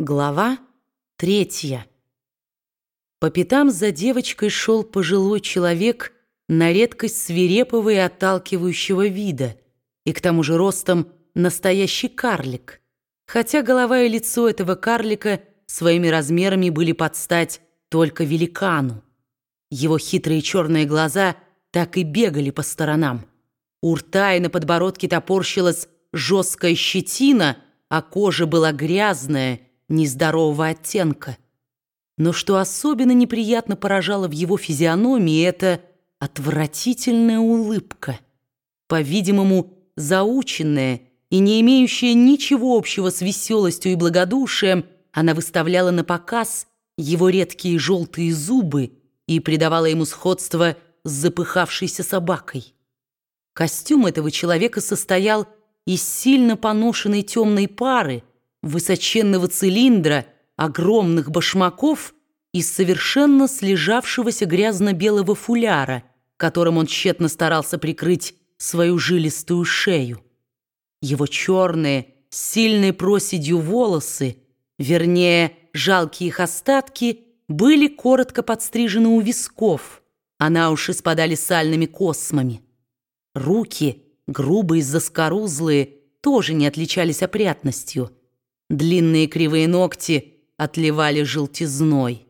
Глава третья. По пятам за девочкой шел пожилой человек на редкость свирепого и отталкивающего вида, и к тому же ростом настоящий карлик, хотя голова и лицо этого карлика своими размерами были под стать только великану. Его хитрые черные глаза так и бегали по сторонам. У рта и на подбородке топорщилась жесткая щетина, а кожа была грязная, нездорового оттенка. Но что особенно неприятно поражало в его физиономии, это отвратительная улыбка. По-видимому, заученная и не имеющая ничего общего с веселостью и благодушием, она выставляла на показ его редкие желтые зубы и придавала ему сходство с запыхавшейся собакой. Костюм этого человека состоял из сильно поношенной темной пары, высоченного цилиндра, огромных башмаков и совершенно слежавшегося грязно-белого фуляра, которым он тщетно старался прикрыть свою жилистую шею. Его черные, сильной проседью волосы, вернее, жалкие их остатки, были коротко подстрижены у висков, а на уши спадали сальными космами. Руки, грубые, заскорузлые, тоже не отличались опрятностью – Длинные кривые ногти отливали желтизной.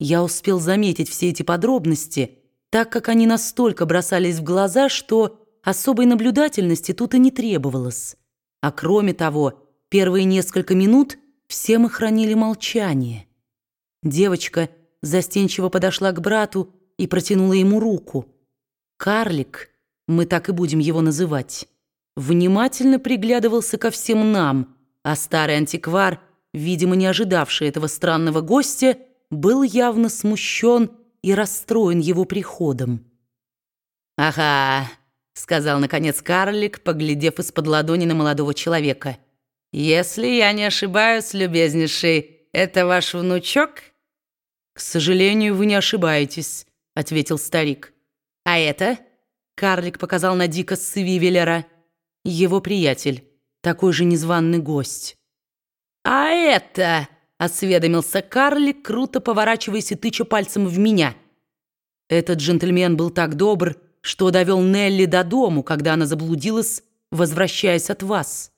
Я успел заметить все эти подробности, так как они настолько бросались в глаза, что особой наблюдательности тут и не требовалось. А кроме того, первые несколько минут все мы хранили молчание. Девочка застенчиво подошла к брату и протянула ему руку. Карлик, мы так и будем его называть, внимательно приглядывался ко всем нам — а старый антиквар, видимо, не ожидавший этого странного гостя, был явно смущен и расстроен его приходом. «Ага», — сказал, наконец, карлик, поглядев из-под ладони на молодого человека. «Если я не ошибаюсь, любезнейший, это ваш внучок?» «К сожалению, вы не ошибаетесь», — ответил старик. «А это?» — карлик показал на Дика Свивеллера. «Его приятель» такой же незваный гость. «А это...» — осведомился карлик, круто поворачиваясь и тыча пальцем в меня. Этот джентльмен был так добр, что довел Нелли до дому, когда она заблудилась, возвращаясь от вас.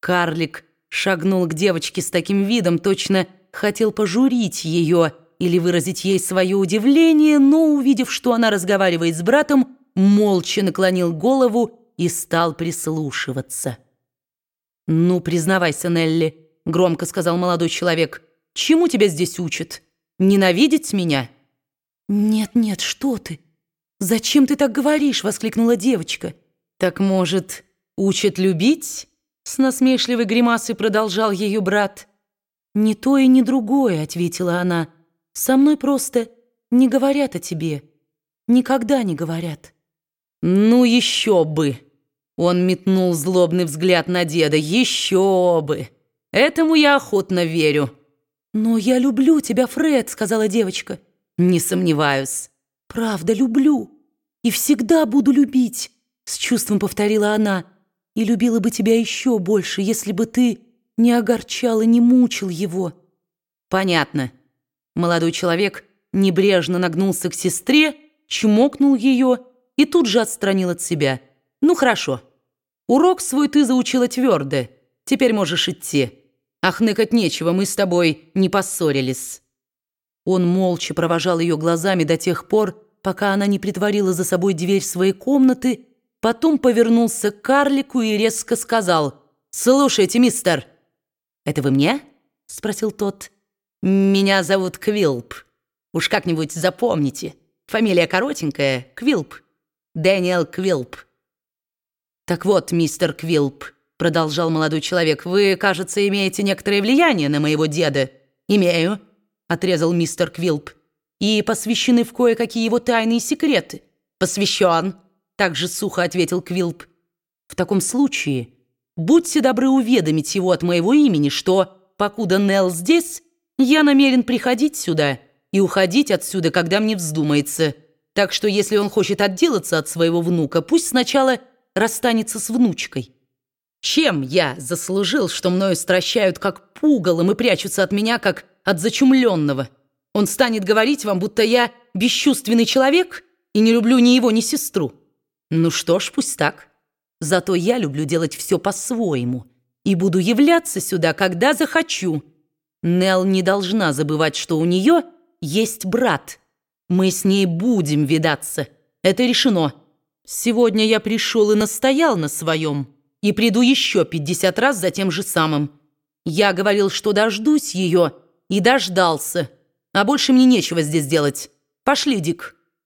Карлик шагнул к девочке с таким видом, точно хотел пожурить ее или выразить ей свое удивление, но, увидев, что она разговаривает с братом, молча наклонил голову и стал прислушиваться. «Ну, признавайся, Нелли», — громко сказал молодой человек, «чему тебя здесь учат? Ненавидеть меня?» «Нет-нет, что ты? Зачем ты так говоришь?» — воскликнула девочка. «Так, может, учат любить?» — с насмешливой гримасой продолжал ее брат. «Ни то и ни другое», — ответила она. «Со мной просто не говорят о тебе. Никогда не говорят». «Ну еще бы!» Он метнул злобный взгляд на деда. «Еще бы! Этому я охотно верю». «Но я люблю тебя, Фред», — сказала девочка. «Не сомневаюсь». «Правда, люблю. И всегда буду любить», — с чувством повторила она. «И любила бы тебя еще больше, если бы ты не огорчал и не мучил его». «Понятно». Молодой человек небрежно нагнулся к сестре, чмокнул ее и тут же отстранил от себя — «Ну, хорошо. Урок свой ты заучила твердо. Теперь можешь идти. Ахныкать нечего, мы с тобой не поссорились». Он молча провожал ее глазами до тех пор, пока она не притворила за собой дверь своей комнаты, потом повернулся к карлику и резко сказал «Слушайте, мистер». «Это вы мне?» — спросил тот. «Меня зовут Квилп. Уж как-нибудь запомните. Фамилия коротенькая — Квилп. Дэниел Квилп». «Так вот, мистер Квилп», — продолжал молодой человек, «вы, кажется, имеете некоторое влияние на моего деда». «Имею», — отрезал мистер Квилп, «и посвящены в кое-какие его тайные секреты». «Посвящен», — также сухо ответил Квилп. «В таком случае, будьте добры уведомить его от моего имени, что, покуда Нелл здесь, я намерен приходить сюда и уходить отсюда, когда мне вздумается. Так что, если он хочет отделаться от своего внука, пусть сначала расстанется с внучкой. Чем я заслужил, что мною стращают как пугалом и прячутся от меня, как от зачумленного? Он станет говорить вам, будто я бесчувственный человек и не люблю ни его, ни сестру. Ну что ж, пусть так. Зато я люблю делать все по-своему и буду являться сюда, когда захочу. Нелл не должна забывать, что у нее есть брат. Мы с ней будем видаться. Это решено. Сегодня я пришел и настоял на своем, и приду еще пятьдесят раз за тем же самым. Я говорил, что дождусь ее, и дождался. А больше мне нечего здесь делать. Пошли, Дик».